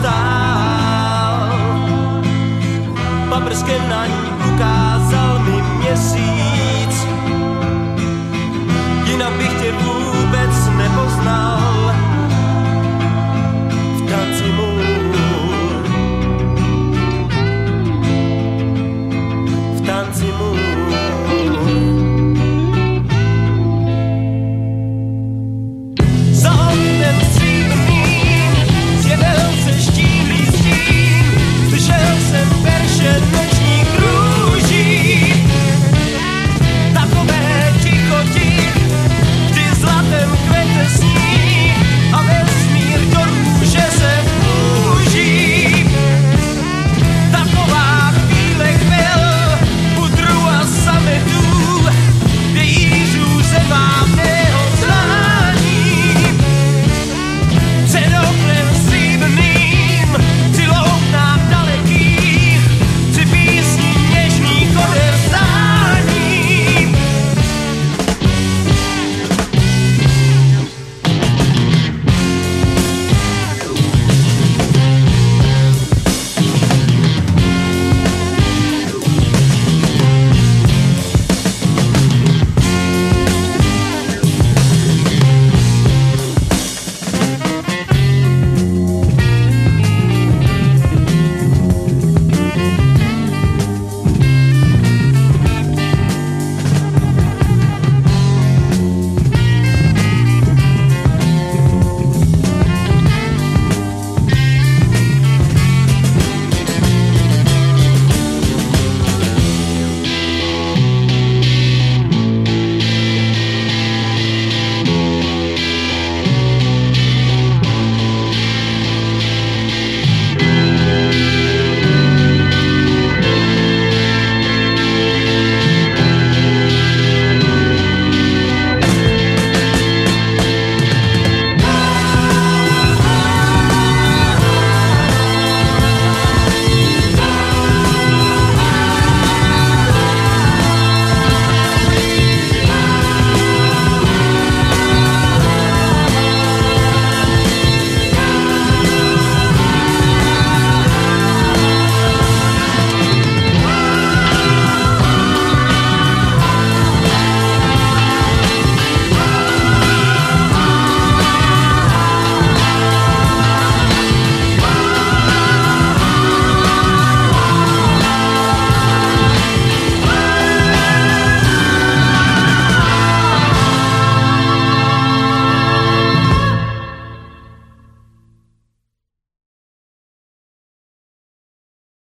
stál. Paprskem na ní ukázal mi měsíc.